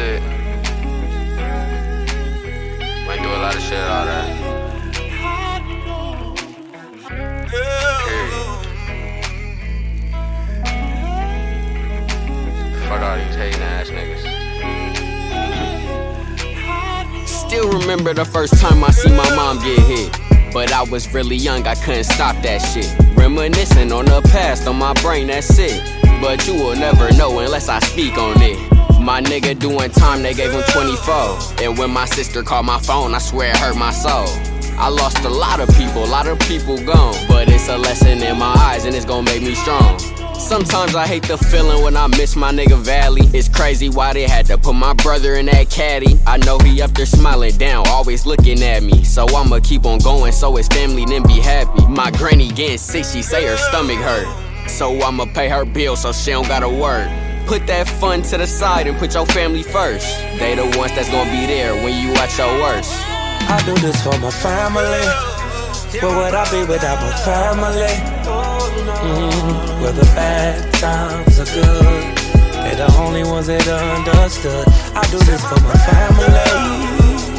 it. Went through a lot of shit, all that. Fuck all these hating ass niggas. Still remember the first time I see my mom get hit. But I was really young, I couldn't stop that shit. Reminiscing on the past, on my brain, that's it. But you will never know unless I speak on it. My nigga doing time, they gave him 24. And when my sister called my phone, I swear it hurt my soul. I lost a lot of people, a lot of people gone. But it's a lesson in my eyes, and it's gonna make me strong. Sometimes I hate the feeling when I miss my nigga Valley. It's crazy why they had to put my brother in that caddy. I know he up there smiling down, always looking at me. So I'ma keep on going so his family then be happy. My granny getting sick, she say her stomach hurt. So I'ma pay her bill so she don't gotta work. Put that fun to the side and put your family first. They the ones that's gonna be there when you at your worst. I do this for my family. Where would I be without my family? Mm, the bad times are good. They're the only ones that understood. I do this for my family.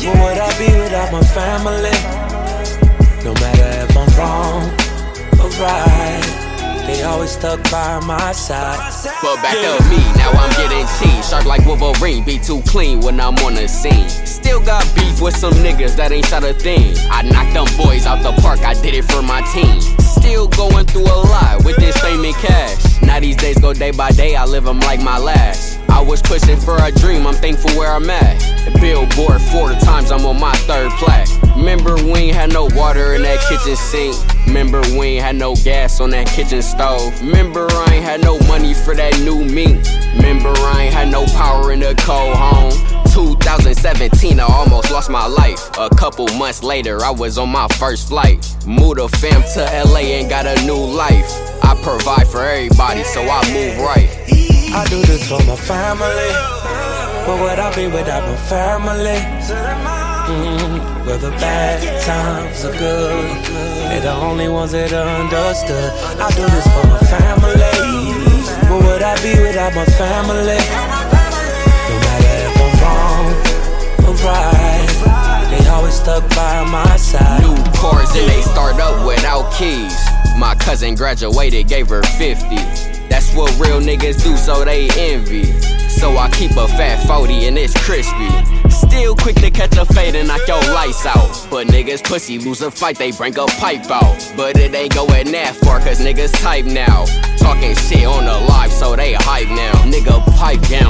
Where would I be without my family? No matter if I'm wrong. They always stuck by my side. But back to me, now I'm getting tea. Sharp like Wolverine, be too clean when I'm on the scene. Still got beef with some niggas that ain't shot a thing. I knocked them boys out the park, I did it for my team. Still going through a lot with this fame and cash. Now these days go day by day, I live them like my last. I was pushing for a dream, I'm thankful where I'm at. The billboard four times, I'm on my third plaque. Remember we ain't had no water in that kitchen sink. Remember we ain't had no gas on that kitchen stove. Remember I ain't had no money for that new mink. Remember I ain't had no power in the cold home. 2017, I almost lost my life. A couple months later, I was on my first flight. Moved a fam to LA and got a new life. I provide for everybody, so I move right. I do this for my family. Where would I be without my family? Mm, where the bad times are good. They're the only ones that understood. I do this for my family. Where would I be without my family? No matter if I'm wrong or right, they always stuck by my side. New cars and they start up without keys. My cousin graduated, gave her 50. That's what real niggas do, so they envy. So I keep a fat 40 and it's crispy. Still quick to catch a fade and knock your lights out. But niggas pussy lose a fight, they bring a pipe out. But it ain't going that far, cause niggas type now. Talking shit on the live, so they hype now. Nigga pipe down.